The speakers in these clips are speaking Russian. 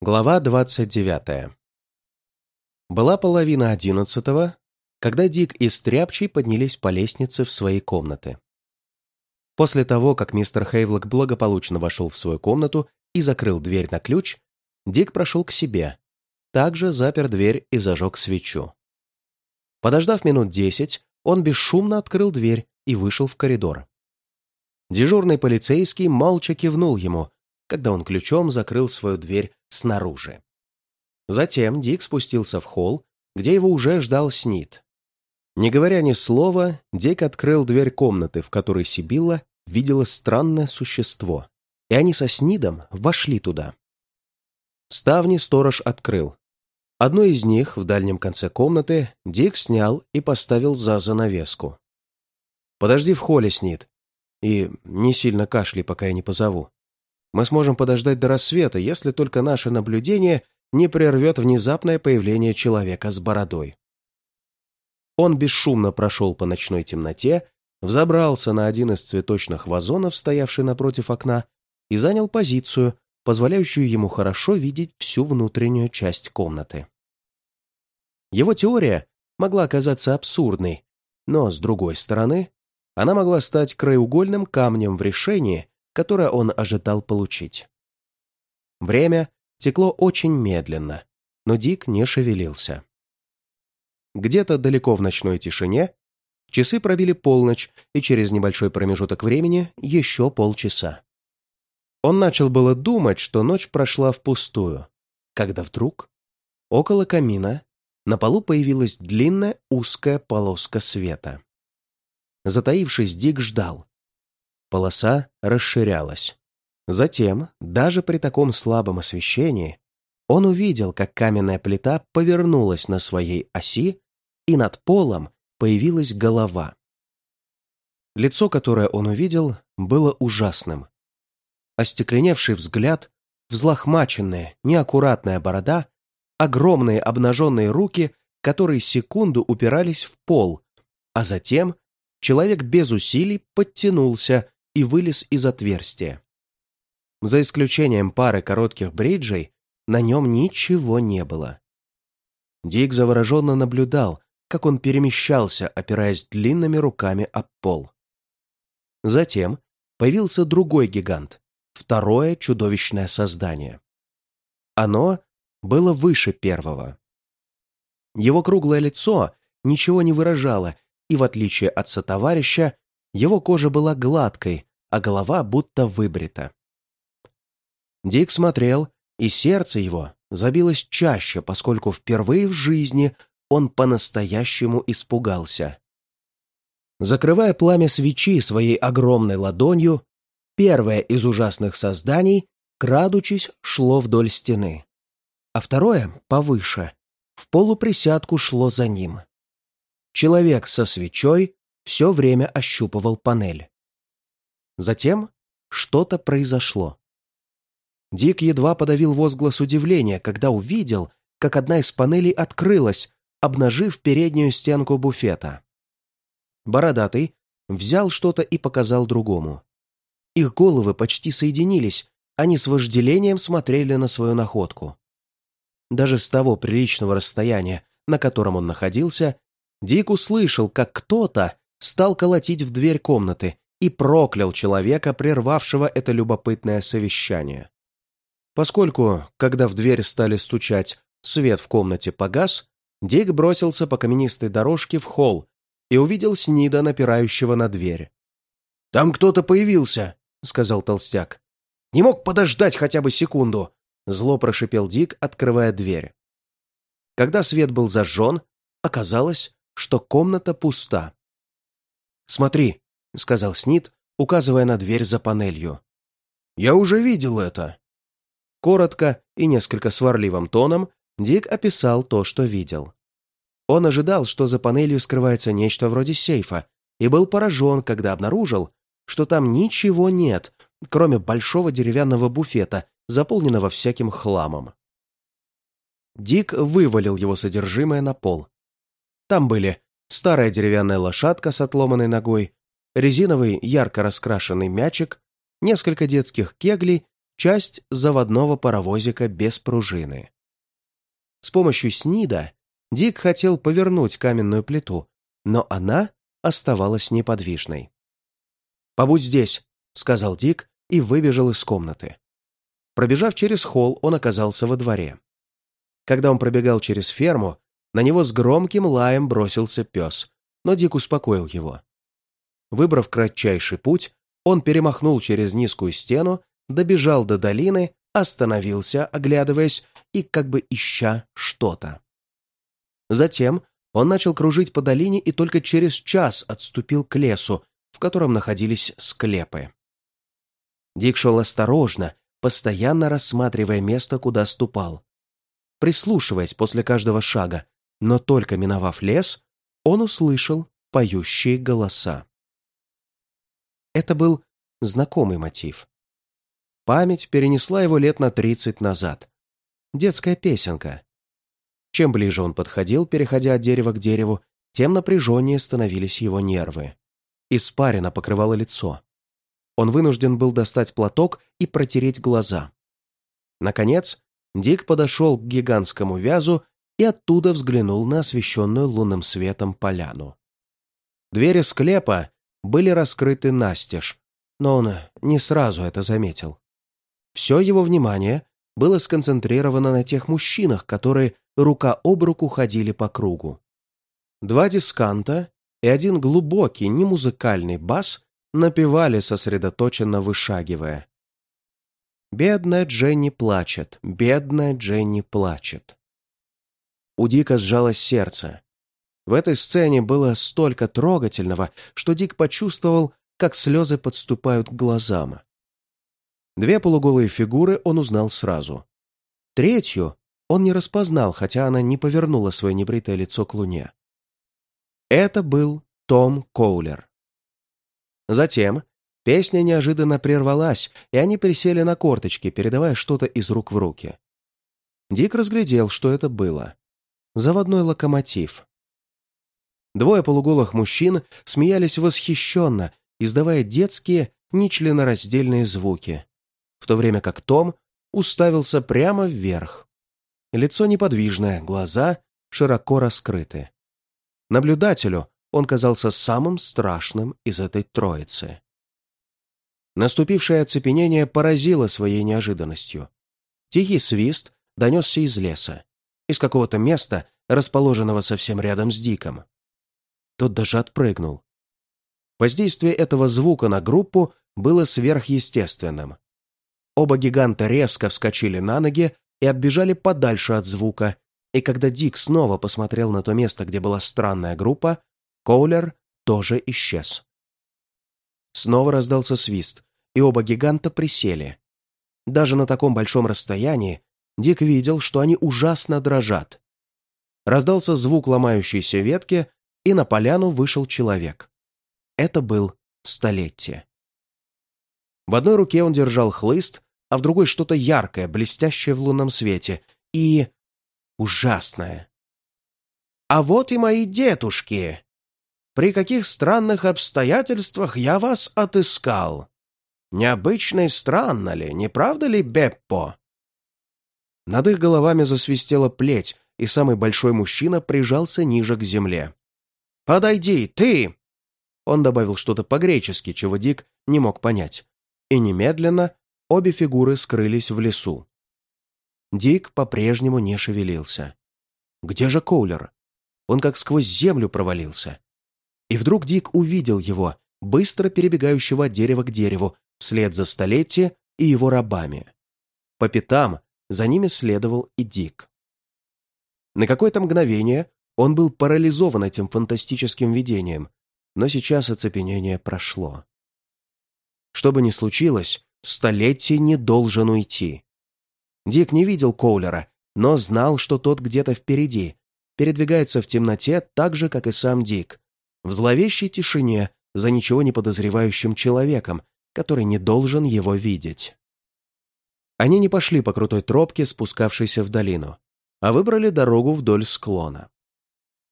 Глава двадцать девятая. Была половина одиннадцатого, когда Дик и Стряпчий поднялись по лестнице в свои комнаты. После того, как мистер Хейвлок благополучно вошел в свою комнату и закрыл дверь на ключ, Дик прошел к себе, также запер дверь и зажег свечу. Подождав минут десять, он бесшумно открыл дверь и вышел в коридор. Дежурный полицейский молча кивнул ему, когда он ключом закрыл свою дверь снаружи. Затем Дик спустился в холл, где его уже ждал Снит. Не говоря ни слова, Дик открыл дверь комнаты, в которой Сибилла видела странное существо, и они со Снидом вошли туда. Ставни сторож открыл. Одну из них в дальнем конце комнаты Дик снял и поставил за занавеску. «Подожди в холле, Снид, и не сильно кашляй, пока я не позову. Мы сможем подождать до рассвета, если только наше наблюдение не прервет внезапное появление человека с бородой. Он бесшумно прошел по ночной темноте, взобрался на один из цветочных вазонов, стоявший напротив окна, и занял позицию, позволяющую ему хорошо видеть всю внутреннюю часть комнаты. Его теория могла оказаться абсурдной, но, с другой стороны, она могла стать краеугольным камнем в решении, которое он ожидал получить. Время текло очень медленно, но Дик не шевелился. Где-то далеко в ночной тишине часы пробили полночь, и через небольшой промежуток времени еще полчаса. Он начал было думать, что ночь прошла впустую, когда вдруг около камина на полу появилась длинная узкая полоска света. Затаившись, Дик ждал. Полоса расширялась. Затем, даже при таком слабом освещении, он увидел, как каменная плита повернулась на своей оси, и над полом появилась голова. Лицо, которое он увидел, было ужасным. Остекленевший взгляд, взлохмаченная, неаккуратная борода, огромные обнаженные руки, которые секунду упирались в пол, а затем человек без усилий подтянулся и вылез из отверстия. За исключением пары коротких бриджей, на нем ничего не было. Дик завороженно наблюдал, как он перемещался, опираясь длинными руками об пол. Затем появился другой гигант, второе чудовищное создание. Оно было выше первого. Его круглое лицо ничего не выражало и, в отличие от сотоварища, его кожа была гладкой, а голова будто выбрита. Дик смотрел, и сердце его забилось чаще, поскольку впервые в жизни он по-настоящему испугался. Закрывая пламя свечи своей огромной ладонью, первое из ужасных созданий, крадучись, шло вдоль стены, а второе, повыше, в полуприсядку шло за ним. Человек со свечой все время ощупывал панель. Затем что-то произошло. Дик едва подавил возглас удивления, когда увидел, как одна из панелей открылась, обнажив переднюю стенку буфета. Бородатый взял что-то и показал другому. Их головы почти соединились, они с вожделением смотрели на свою находку. Даже с того приличного расстояния, на котором он находился, Дик услышал, как кто-то стал колотить в дверь комнаты и проклял человека, прервавшего это любопытное совещание. Поскольку, когда в дверь стали стучать, свет в комнате погас, Дик бросился по каменистой дорожке в холл и увидел Снида, напирающего на дверь. «Там кто-то появился», — сказал толстяк. «Не мог подождать хотя бы секунду», — зло прошипел Дик, открывая дверь. Когда свет был зажжен, оказалось, что комната пуста. «Смотри», — сказал Снид, указывая на дверь за панелью. «Я уже видел это». Коротко и несколько сварливым тоном Дик описал то, что видел. Он ожидал, что за панелью скрывается нечто вроде сейфа, и был поражен, когда обнаружил, что там ничего нет, кроме большого деревянного буфета, заполненного всяким хламом. Дик вывалил его содержимое на пол. Там были старая деревянная лошадка с отломанной ногой, резиновый ярко раскрашенный мячик, несколько детских кеглей часть заводного паровозика без пружины. С помощью снида Дик хотел повернуть каменную плиту, но она оставалась неподвижной. «Побудь здесь», — сказал Дик и выбежал из комнаты. Пробежав через холл, он оказался во дворе. Когда он пробегал через ферму, на него с громким лаем бросился пес, но Дик успокоил его. Выбрав кратчайший путь, он перемахнул через низкую стену, добежал до долины, остановился, оглядываясь и как бы ища что-то. Затем он начал кружить по долине и только через час отступил к лесу, в котором находились склепы. Дик шел осторожно, постоянно рассматривая место, куда ступал. Прислушиваясь после каждого шага, но только миновав лес, он услышал поющие голоса. Это был знакомый мотив. Память перенесла его лет на тридцать назад. Детская песенка. Чем ближе он подходил, переходя от дерева к дереву, тем напряженнее становились его нервы. Испарина покрывала лицо. Он вынужден был достать платок и протереть глаза. Наконец, Дик подошел к гигантскому вязу и оттуда взглянул на освещенную лунным светом поляну. Двери склепа были раскрыты настежь, но он не сразу это заметил. Все его внимание было сконцентрировано на тех мужчинах, которые рука об руку ходили по кругу. Два дисканта и один глубокий, немузыкальный бас напевали, сосредоточенно вышагивая. «Бедная Дженни плачет, бедная Дженни плачет». У Дика сжалось сердце. В этой сцене было столько трогательного, что Дик почувствовал, как слезы подступают к глазам. Две полуголые фигуры он узнал сразу. Третью он не распознал, хотя она не повернула свое небритое лицо к луне. Это был Том Коулер. Затем песня неожиданно прервалась, и они присели на корточки, передавая что-то из рук в руки. Дик разглядел, что это было. Заводной локомотив. Двое полуголых мужчин смеялись восхищенно, издавая детские, нечленораздельные звуки, в то время как Том уставился прямо вверх. Лицо неподвижное, глаза широко раскрыты. Наблюдателю он казался самым страшным из этой троицы. Наступившее оцепенение поразило своей неожиданностью. Тихий свист донесся из леса, из какого-то места, расположенного совсем рядом с Диком. Тот даже отпрыгнул. Воздействие этого звука на группу было сверхъестественным. Оба гиганта резко вскочили на ноги и отбежали подальше от звука, и когда Дик снова посмотрел на то место, где была странная группа, Коулер тоже исчез. Снова раздался свист, и оба гиганта присели. Даже на таком большом расстоянии Дик видел, что они ужасно дрожат. Раздался звук ломающейся ветки, и на поляну вышел человек. Это был Столетие. В одной руке он держал хлыст, а в другой что-то яркое, блестящее в лунном свете и... ужасное. «А вот и мои дедушки! При каких странных обстоятельствах я вас отыскал! Необычно и странно ли, не правда ли, Беппо?» Над их головами засвистела плеть, и самый большой мужчина прижался ниже к земле. «Подойди, ты!» Он добавил что-то по-гречески, чего Дик не мог понять. И немедленно Обе фигуры скрылись в лесу. Дик по-прежнему не шевелился. Где же Коулер? Он как сквозь землю провалился. И вдруг Дик увидел его, быстро перебегающего от дерева к дереву, вслед за столетие и его рабами. По пятам за ними следовал и Дик. На какое-то мгновение он был парализован этим фантастическим видением, но сейчас оцепенение прошло. Что бы ни случилось, Столетие не должен уйти. Дик не видел Коулера, но знал, что тот где-то впереди, передвигается в темноте так же, как и сам Дик, в зловещей тишине за ничего не подозревающим человеком, который не должен его видеть. Они не пошли по крутой тропке, спускавшейся в долину, а выбрали дорогу вдоль склона.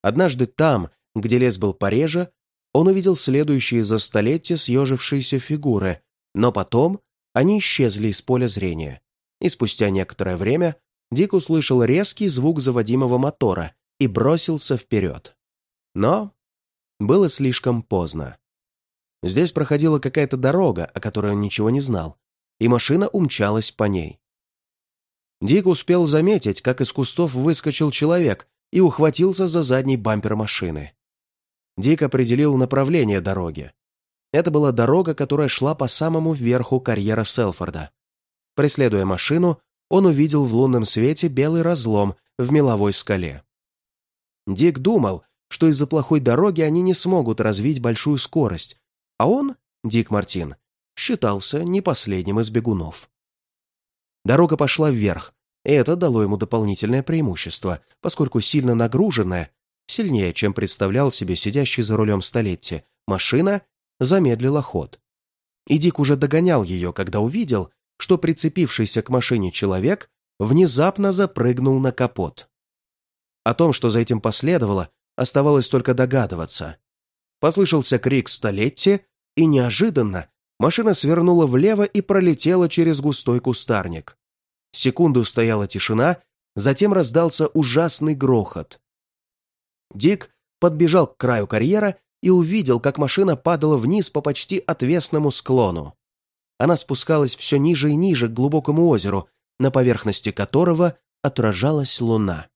Однажды там, где лес был пореже, он увидел следующие за столетие съежившиеся фигуры, но потом они исчезли из поля зрения, и спустя некоторое время Дик услышал резкий звук заводимого мотора и бросился вперед. Но было слишком поздно. Здесь проходила какая-то дорога, о которой он ничего не знал, и машина умчалась по ней. Дик успел заметить, как из кустов выскочил человек и ухватился за задний бампер машины. Дик определил направление дороги. Это была дорога, которая шла по самому верху карьера Селфорда. Преследуя машину, он увидел в лунном свете белый разлом в меловой скале. Дик думал, что из-за плохой дороги они не смогут развить большую скорость, а он, Дик Мартин, считался не последним из бегунов. Дорога пошла вверх, это дало ему дополнительное преимущество, поскольку сильно нагруженная, сильнее, чем представлял себе сидящий за рулем столетия, машина замедлила ход. И Дик уже догонял ее, когда увидел, что прицепившийся к машине человек внезапно запрыгнул на капот. О том, что за этим последовало, оставалось только догадываться. Послышался крик столетия, и неожиданно машина свернула влево и пролетела через густой кустарник. Секунду стояла тишина, затем раздался ужасный грохот. Дик подбежал к краю карьера и увидел, как машина падала вниз по почти отвесному склону. Она спускалась все ниже и ниже к глубокому озеру, на поверхности которого отражалась луна.